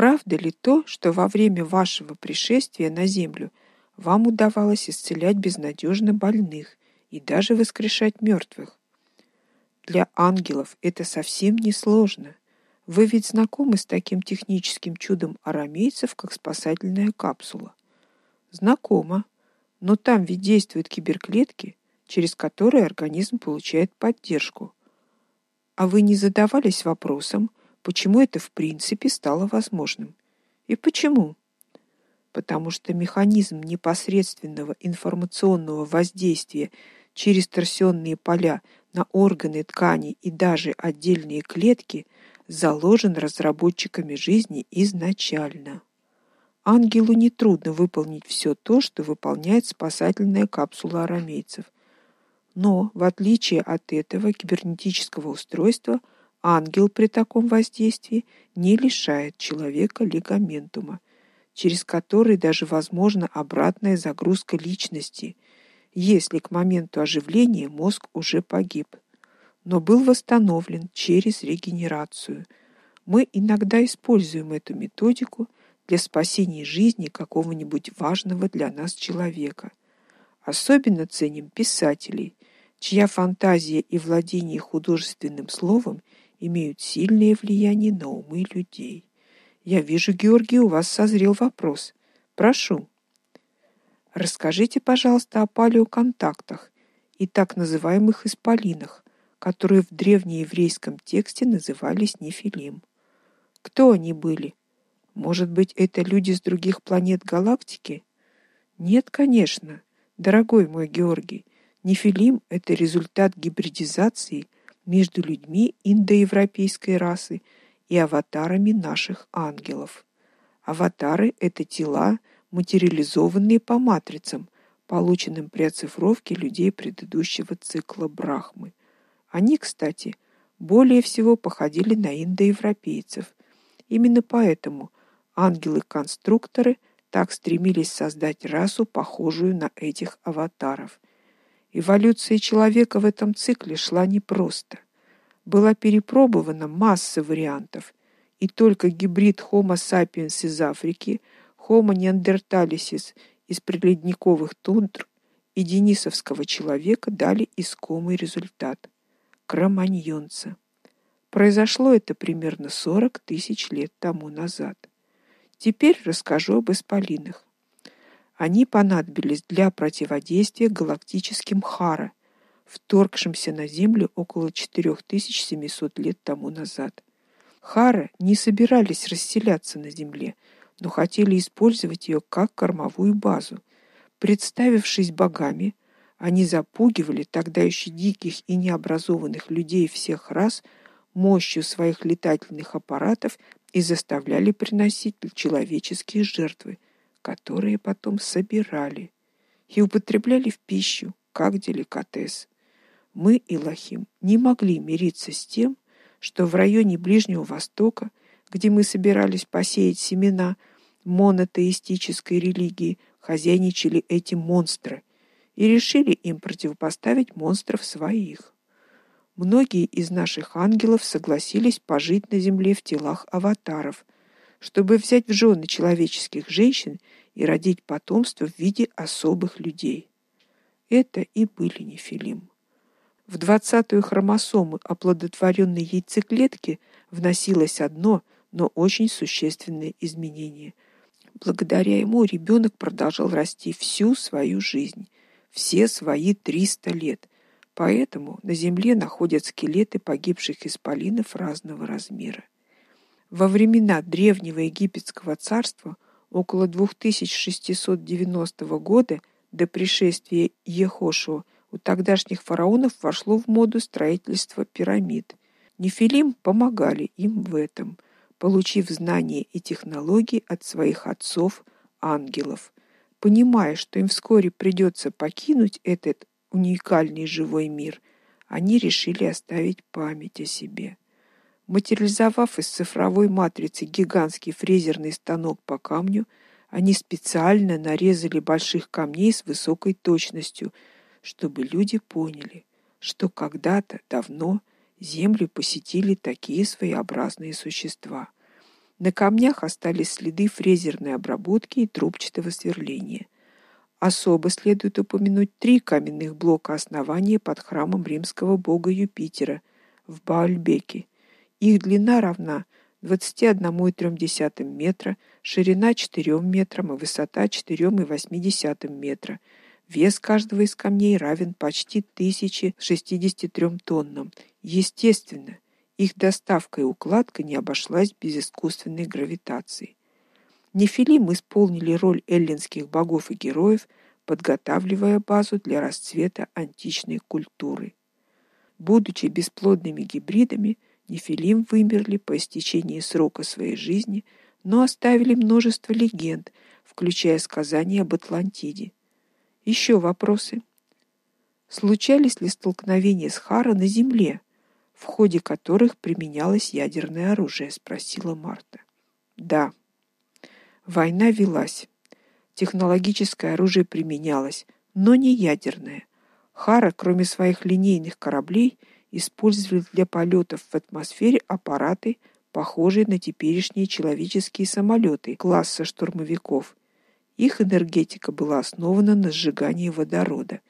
Правда ли то, что во время вашего пришествия на землю вам удавалось исцелять безнадежно больных и даже воскрешать мертвых? Для ангелов это совсем не сложно. Вы ведь знакомы с таким техническим чудом арамейцев, как спасательная капсула. Знакомо. Но там ведь действуют киберклетки, через которые организм получает поддержку. А вы не задавались вопросом, почему это в принципе стало возможным? И почему? Потому что механизм непосредственного информационного воздействия через торсионные поля на органы, ткани и даже отдельные клетки заложен разработчиками жизни изначально. Ангелу не трудно выполнить все то, что выполняет спасательная капсула арамейцев. Но, в отличие от этого кибернетического устройства, ангел при таком воздействии не лишает человека лигаментума, через который даже возможна обратная загрузка личности – если к моменту оживления мозг уже погиб, но был восстановлен через регенерацию. Мы иногда используем эту методику для спасения жизни какого-нибудь важного для нас человека. Особенно ценим писателей, чья фантазия и владение художественным словом имеют сильное влияние на умы людей. Я вижу, Георгий, у вас созрел вопрос. Прошу. Расскажите, пожалуйста, о палеоконтактах и так называемых исполинах, которые в древнееврейском тексте назывались нефилим. Кто они были? Может быть, это люди с других планет галактики? Нет, конечно, дорогой мой Георгий. Нефилим это результат гибридизации между людьми индоевропейской расы и аватарами наших ангелов. Аватары это тела, материализованные по матрицам, полученным при оцифровке людей предыдущего цикла Брахмы. Они, кстати, более всего походили на индоевропейцев. Именно поэтому ангелы-конструкторы так стремились создать расу, похожую на этих аватаров. Эволюция человека в этом цикле шла непросто. Была перепробована масса вариантов, и только гибрид Homo sapiens из Африки – Homo neanderthalensis из приледниковых тундр и денисовского человека дали искомый результат кроманьонца. Произошло это примерно 40 тысяч лет тому назад. Теперь расскажу об исполинах. Они понадобились для противодействия галактическим Хара, вторгшимся на Землю около 4700 лет тому назад. Хара не собирались расселяться на Земле, но хотели использовать ее как кормовую базу. Представившись богами, они запугивали тогда еще диких и необразованных людей всех рас мощью своих летательных аппаратов и заставляли приносить человеческие жертвы, которые потом собирали и употребляли в пищу, как деликатес. Мы, Илохим, не могли мириться с тем, что в районе Ближнего Востока, где мы собирались посеять семена – монотеистической религии хозяйничали эти монстры и решили им противопоставить монстров своих. Многие из наших ангелов согласились пожить на земле в телах аватаров, чтобы взять в жены человеческих женщин и родить потомство в виде особых людей. Это и были нефилим. В двадцатую хромосому оплодотворенной яйцеклетки вносилось одно, но очень существенное изменение – Благодаря ему ребенок продолжал расти всю свою жизнь, все свои 300 лет. Поэтому на земле находят скелеты погибших исполинов разного размера. Во времена древнего египетского царства около 2690 года до пришествия Ехошуа у тогдашних фараонов вошло в моду строительство пирамид. Нефилим помогали им в этом – получив знания и технологии от своих отцов, ангелов, понимая, что им вскоре придется покинуть этот уникальный живой мир, они решили оставить память о себе. Материализовав из цифровой матрицы гигантский фрезерный станок по камню, они специально нарезали больших камней с высокой точностью, чтобы люди поняли, что когда-то давно Землю посетили такие своеобразные существа. На камнях остались следы фрезерной обработки и трубчатого сверления. Особо следует упомянуть три каменных блока основания под храмом римского бога Юпитера в Баальбеке. Их длина равна 21,3 метра, ширина 4 метрам и высота 4,8 метра. Вес каждого из камней равен почти 1063 тоннам. Естественно, их доставка и укладка не обошлась без искусственной гравитации. Нефилим исполнили роль эллинских богов и героев, подготавливая базу для расцвета античной культуры. Будучи бесплодными гибридами, нефилим вымерли по истечении срока своей жизни, но оставили множество легенд, включая сказания об Атлантиде. Еще вопросы? Случались ли столкновения с Хара на земле? в ходе которых применялось ядерное оружие, спросила Марта. Да. Война велась. Технологическое оружие применялось, но не ядерное. Хара, кроме своих линейных кораблей, использовали для полетов в атмосфере аппараты, похожие на теперешние человеческие самолеты класса штурмовиков. Их энергетика была основана на сжигании водорода.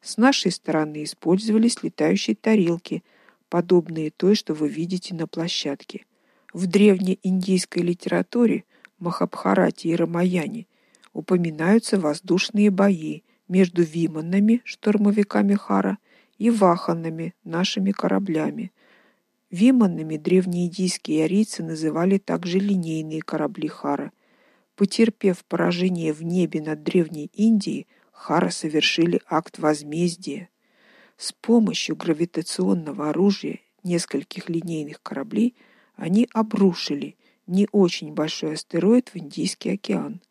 С нашей стороны использовались летающие тарелки – подобные той, что вы видите на площадке. В древней индийской литературе Махабхарате и Рамаяне упоминаются воздушные бои между виманами, штурмовиками Хара, и ваханами, нашими кораблями. Виманами древнеиндийские арийцы называли также линейные корабли Хара. Потерпев поражение в небе над древней Индией, Хара совершили акт возмездия. С помощью гравитационного оружия нескольких линейных кораблей они обрушили не очень большой астероид в Индийский океан,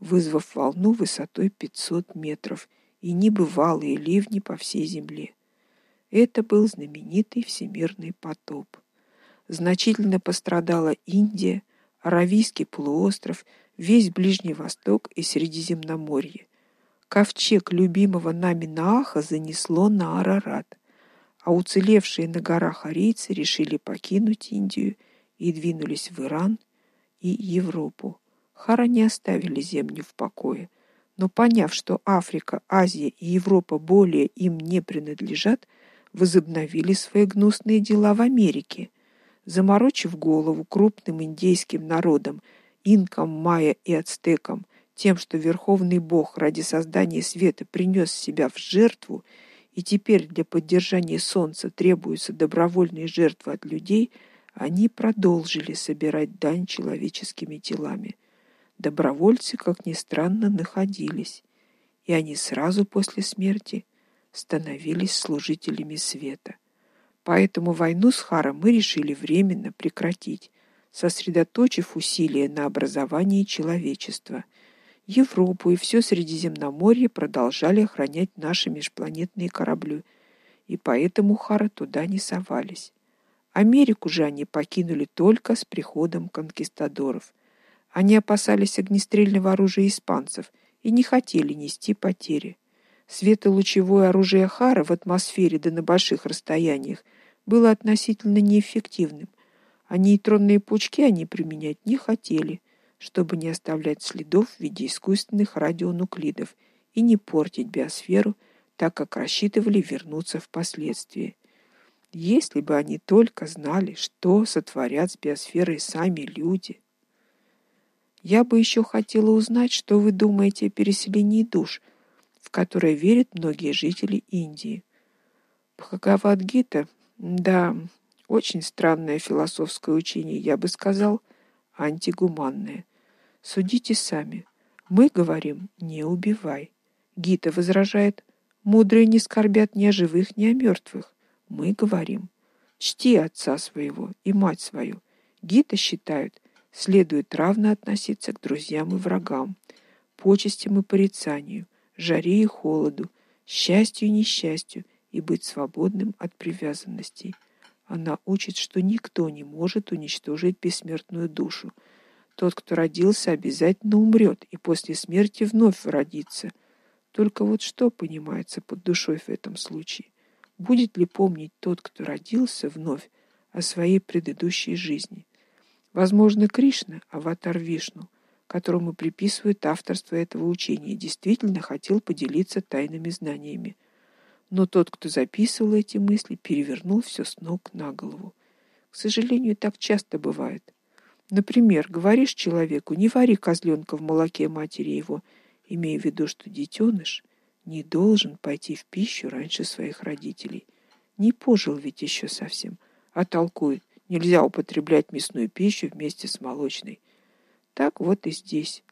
вызвав волну высотой 500 метров и небывалые ливни по всей земле. Это был знаменитый всемирный потоп. Значительно пострадала Индия, Аравийский полуостров, весь Ближний Восток и Средиземноморье. Ковчег любимого нами Нааха занесло на Арарат, а уцелевшие на горах арийцы решили покинуть Индию и двинулись в Иран и Европу. Хара не оставили землю в покое, но поняв, что Африка, Азия и Европа более им не принадлежат, возобновили свои гнусные дела в Америке, заморочив голову крупным индейским народам, инкам, майя и ацтекам, тем, что верховный Бог ради создания света принес себя в жертву, и теперь для поддержания солнца требуются добровольные жертвы от людей, они продолжили собирать дань человеческими телами. Добровольцы, как ни странно, находились, и они сразу после смерти становились служителями света. Поэтому войну с Харом мы решили временно прекратить, сосредоточив усилия на образовании человечества – Европу и все Средиземноморье продолжали охранять наши межпланетные корабли, и поэтому хары туда не совались. Америку же они покинули только с приходом конкистадоров. Они опасались огнестрельного оружия испанцев и не хотели нести потери. Светолучевое оружие Хара в атмосфере да на больших расстояниях было относительно неэффективным, а нейтронные пучки они применять не хотели чтобы не оставлять следов в виде искусственных радионуклидов и не портить биосферу, так как рассчитывали вернуться впоследствии. Если бы они только знали, что сотворят с биосферой сами люди. Я бы еще хотела узнать, что вы думаете о переселении душ, в которое верят многие жители Индии. Бхагавад-гита, да, очень странное философское учение, я бы сказал, антигуманное. Судите сами. Мы говорим: не убивай. Гита возражает: мудрые не скорбят ни о живых, ни о мертвых. Мы говорим: чти отца своего и мать свою. Гита считают, следует равно относиться к друзьям и врагам, почестям и порицанию, жаре и холоду, счастью и несчастью и быть свободным от привязанностей. Она учит, что никто не может уничтожить бессмертную душу, тот, кто родился, обязательно умрет и после смерти вновь родится. Только вот что понимается под душой в этом случае? Будет ли помнить тот, кто родился вновь о своей предыдущей жизни? Возможно, Кришна, аватар Вишну, которому приписывают авторство этого учения, действительно хотел поделиться тайными знаниями. Но тот, кто записывал эти мысли, перевернул все с ног на голову. К сожалению, так часто бывает. Например, говоришь человеку: "Не вари козленка в молоке матери его", имея в виду, что детеныш не должен пойти в пищу раньше своих родителей. Не пожил ведь еще совсем, а толкует: нельзя употреблять мясную пищу вместе с молочной. Так вот и здесь.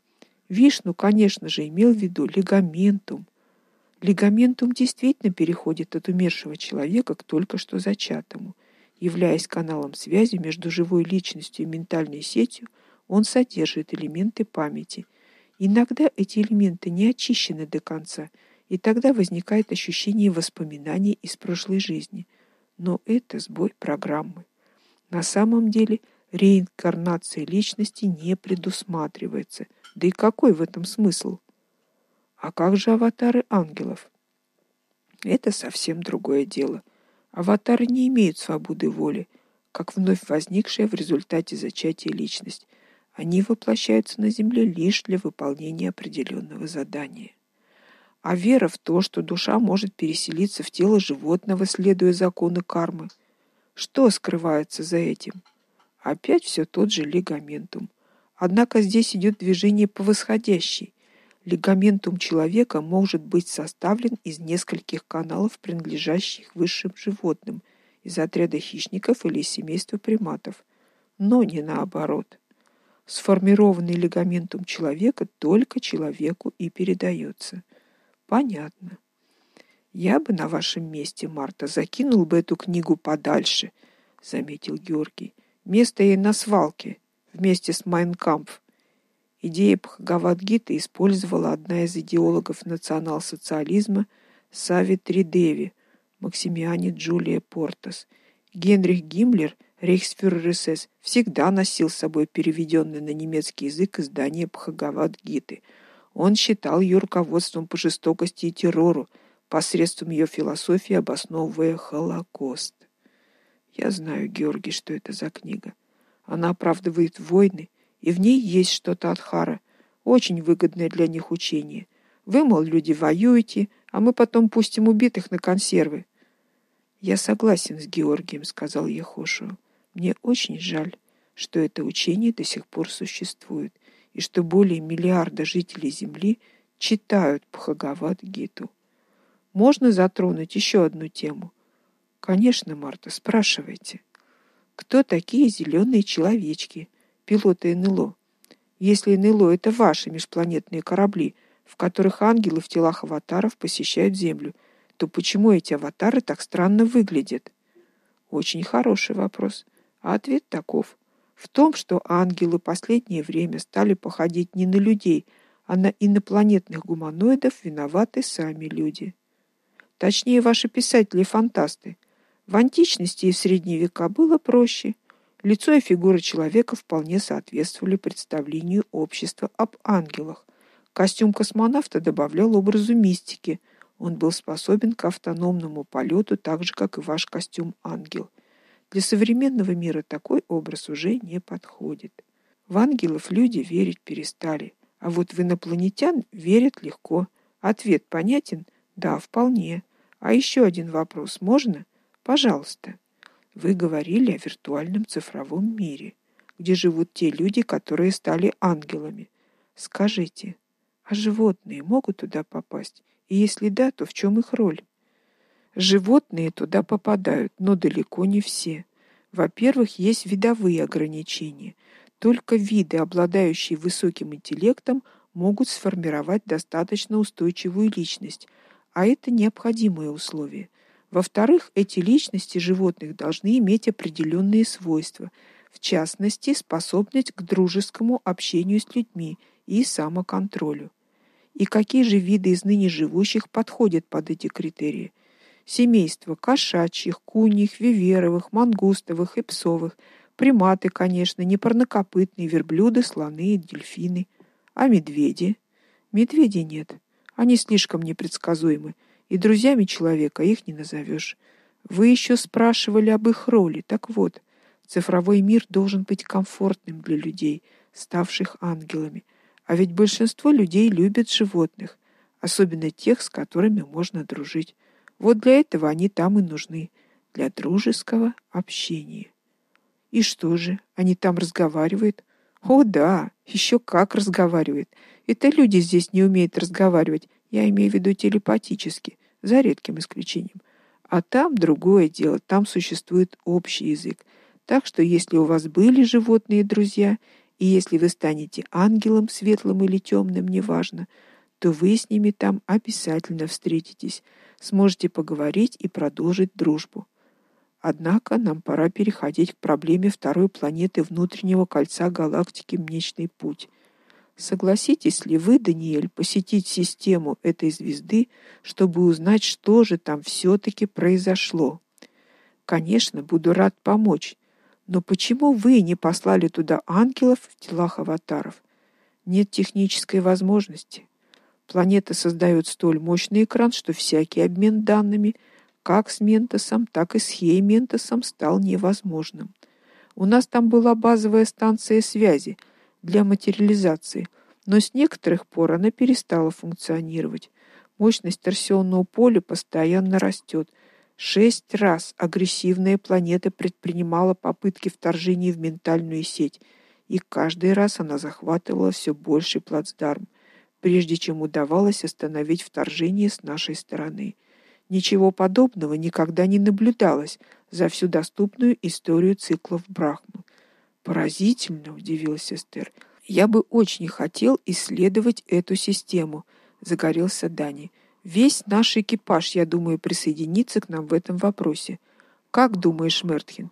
Вишну, конечно же, имел в виду лигаментум. Лигаментум действительно переходит от умершего человека к только что зачатому. Являясь каналом связи между живой личностью и ментальной сетью, он содержит элементы памяти. Иногда эти элементы не очищены до конца, и тогда возникает ощущение воспоминаний из прошлой жизни. Но это сбой программы. На самом деле реинкарнация личности не предусматривается. Да и какой в этом смысл? А как же аватары ангелов? Это совсем другое дело. Аватары не имеют свободы воли, как вновь возникшая в результате зачатия личность. Они воплощаются на земле лишь для выполнения определенного задания. А вера в то, что душа может переселиться в тело животного, следуя закону кармы, что скрывается за этим? Опять все тот же лигаментум. Однако здесь идет движение по восходящей. Лигаментум человека может быть составлен из нескольких каналов, принадлежащих высшим животным, из отряда хищников или семейства приматов, но не наоборот. Сформированный лигаментум человека только человеку и передается. Понятно. Я бы на вашем месте, Марта, закинул бы эту книгу подальше, заметил Георгий. Место ей на свалке вместе с Майнкампф. Идея Бхагавад-гиты использовала одна из идеологов национал-социализма Савитри Деви, Максимиане Джулия Портас. Генрих Гиммлер, рейхсфюрер СС, всегда носил с собой переведенное на немецкий язык издание Бхагавад-гиты. Он считал ее руководством по жестокости и террору, посредством ее философии обосновывая Холокост. Я знаю, Георгий, что это за книга. Она оправдывает войны, и в ней есть что-то от Хара, очень выгодное для них учение. Вы, мол, люди воюете, а мы потом пустим убитых на консервы. Я согласен с Георгием, сказал Ехошу. Мне очень жаль, что это учение до сих пор существует и что более миллиарда жителей Земли читают Бхагавад-гиту. Можно затронуть еще одну тему. Конечно, Марта, спрашивайте. Кто такие зеленые человечки, пилоты НЛО? Если НЛО это ваши межпланетные корабли, в которых ангелы в телах аватаров посещают Землю, то почему эти аватары так странно выглядят? Очень хороший вопрос. А ответ таков: в том, что ангелы последнее время стали походить не на людей, а на инопланетных гуманоидов, виноваты сами люди. Точнее, ваши писатели-фантасты. В античности и в средние века было проще. Лицо и фигура человека вполне соответствовали представлению общества об ангелах. Костюм космонавта добавлял образу мистики. Он был способен к автономному полету, так же как и ваш костюм ангел. Для современного мира такой образ уже не подходит. В ангелов люди верить перестали, а вот в инопланетян верят легко. Ответ понятен? Да, вполне. А еще один вопрос можно? Пожалуйста. Вы говорили о виртуальном цифровом мире, где живут те люди, которые стали ангелами. Скажите, а животные могут туда попасть? И если да, то в чем их роль? Животные туда попадают, но далеко не все. Во-первых, есть видовые ограничения. Только виды, обладающие высоким интеллектом, могут сформировать достаточно устойчивую личность, а это необходимое условие. Во-вторых, эти личности животных должны иметь определенные свойства, в частности, способность к дружескому общению с людьми и самоконтролю. И какие же виды из ныне живущих подходят под эти критерии? Семейство кошачьих, куньих, виверовых, мангустовых и псовых, приматы, конечно, непарнокопытные, верблюды, слоны, дельфины, а медведи? Медведей нет. Они слишком непредсказуемы, и друзьями человека их не назовешь. Вы еще спрашивали об их роли. Так вот, Цифровой мир должен быть комфортным для людей, ставших ангелами. А ведь большинство людей любят животных, особенно тех, с которыми можно дружить. Вот для этого они там и нужны, для дружеского общения. И что же, они там разговаривают? О, да, еще как разговаривают. Это люди здесь не умеют разговаривать. Я имею в виду телепатически, за редким исключением. А там другое дело, там существует общий язык. Так что если у вас были животные друзья, и если вы станете ангелом светлым или темным, неважно, то вы с ними там обязательно встретитесь, сможете поговорить и продолжить дружбу. Однако нам пора переходить к проблеме второй планеты внутреннего кольца галактики Млечный Путь. Согласитесь ли вы, Даниэль, посетить систему этой звезды, чтобы узнать, что же там все таки произошло? Конечно, буду рад помочь. Но почему вы не послали туда ангелов в телах аватаров? Нет технической возможности. Планета создает столь мощный экран, что всякий обмен данными – как с Ментосом, так и с Хейментосом стал невозможным. У нас там была базовая станция связи для материализации, но с некоторых пор она перестала функционировать. Мощность торсионного поля постоянно растет. Шесть раз агрессивная планета предпринимала попытки вторжения в ментальную сеть, и каждый раз она захватывала все больший плацдарм, прежде чем удавалось остановить вторжение с нашей стороны. Ничего подобного никогда не наблюдалось за всю доступную историю циклов Брахмы. Поразительно, удивилась Эстер. Я бы очень хотел исследовать эту систему, загорелся Дани. Весь наш экипаж, я думаю, присоединится к нам в этом вопросе. Как думаешь, Мертхин?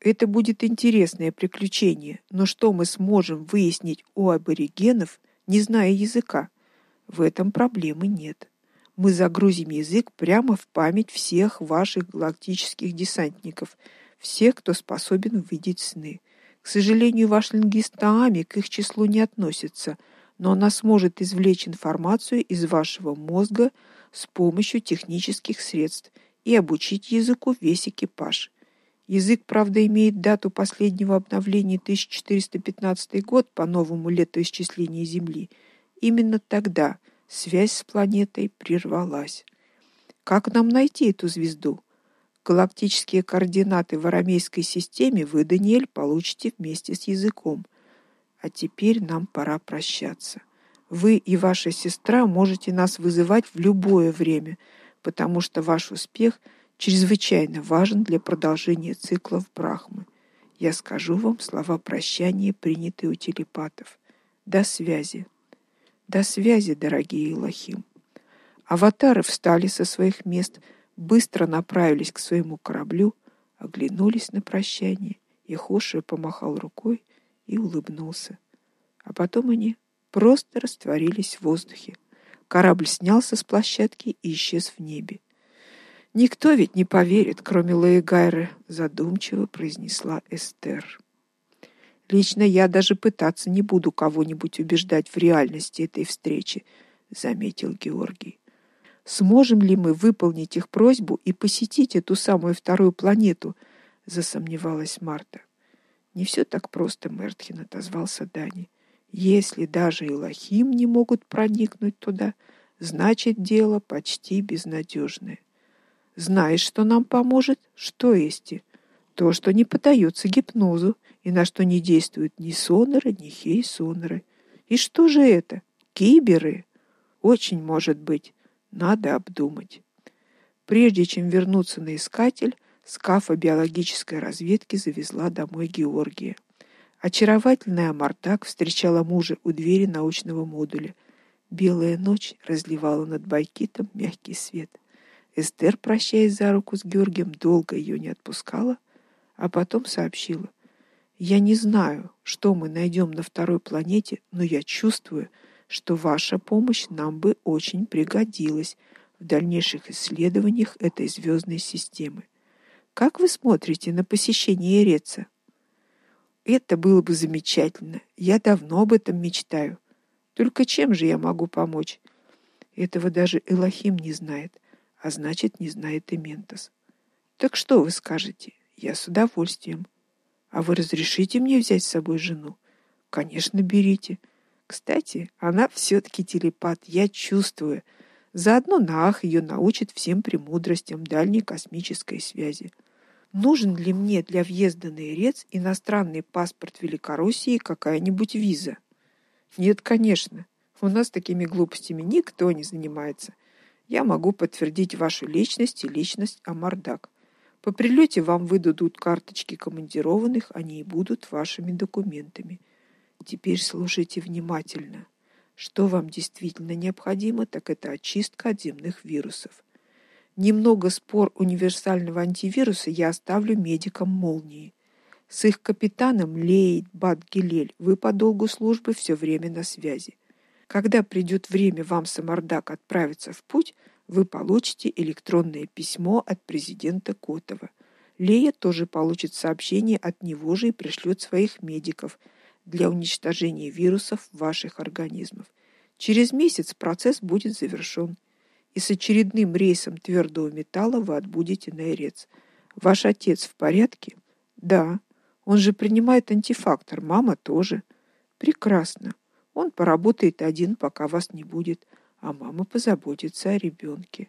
Это будет интересное приключение, но что мы сможем выяснить у аборигенов, не зная языка? В этом проблемы нет мы загрузим язык прямо в память всех ваших галактических десантников, всех, кто способен видеть сны. К сожалению, ваш лингвист Таами к их числу не относится, но она сможет извлечь информацию из вашего мозга с помощью технических средств и обучить языку весь экипаж. Язык, правда, имеет дату последнего обновления 1415 год по новому летоисчислению Земли. Именно тогда Связь с планетой прервалась. Как нам найти эту звезду? Галактические координаты в арамейской системе вы, Даниэль, получите вместе с языком. А теперь нам пора прощаться. Вы и ваша сестра можете нас вызывать в любое время, потому что ваш успех чрезвычайно важен для продолжения циклов Брахмы. Я скажу вам слова прощания, принятые у телепатов. До связи. До связи, дорогие Илохим. Аватары встали со своих мест, быстро направились к своему кораблю, оглянулись на прощание, и Хоши помахал рукой и улыбнулся. А потом они просто растворились в воздухе. Корабль снялся с площадки и исчез в небе. Никто ведь не поверит, кроме Лаегайры, задумчиво произнесла Эстер. Лично я даже пытаться не буду кого-нибудь убеждать в реальности этой встречи, заметил Георгий. Сможем ли мы выполнить их просьбу и посетить эту самую вторую планету? засомневалась Марта. Не все так просто, Мертхин отозвался Дани. Если даже и не могут проникнуть туда, значит дело почти безнадежное. Знаешь, что нам поможет? Что есть? То, что не поддается гипнозу и на что не действуют ни соноры, ни хей-соноры. И что же это? Киберы? Очень может быть. Надо обдумать. Прежде чем вернуться на искатель, скафа биологической разведки завезла домой Георгия. Очаровательная Мартак встречала мужа у двери научного модуля. Белая ночь разливала над Байкитом мягкий свет. Эстер, прощаясь за руку с Георгием, долго ее не отпускала, а потом сообщила: я не знаю, что мы найдем на второй планете, но я чувствую, что ваша помощь нам бы очень пригодилась в дальнейших исследованиях этой звездной системы. Как вы смотрите на посещение Ереца? Это было бы замечательно. Я давно об этом мечтаю. Только чем же я могу помочь? Этого даже Элохим не знает, а значит, не знает и Ментос. Так что вы скажете? Я с удовольствием. А вы разрешите мне взять с собой жену? Конечно, берите. Кстати, она все таки телепат, я чувствую. Заодно Наах ее научит всем премудростям дальней космической связи. Нужен ли мне для въезда на Ирец иностранный паспорт Великороссии какая-нибудь виза? Нет, конечно. У нас такими глупостями никто не занимается. Я могу подтвердить вашу личность и личность Амардак. По прилете вам выдадут карточки командированных, они и будут вашими документами. Теперь слушайте внимательно. Что вам действительно необходимо, так это очистка от земных вирусов. Немного спор универсального антивируса я оставлю медикам Молнии. С их капитаном Лейд Бадгилель вы по долгу службы все время на связи. Когда придет время вам Самардак отправиться в путь, вы получите электронное письмо от президента Котова. Лея тоже получит сообщение от него же и пришлет своих медиков для уничтожения вирусов ваших организмов. Через месяц процесс будет завершен и с очередным рейсом твердого металла вы отбудете на Ирец. Ваш отец в порядке? Да. Он же принимает антифактор, мама тоже. Прекрасно. Он поработает один, пока вас не будет, а мама позаботится о ребенке.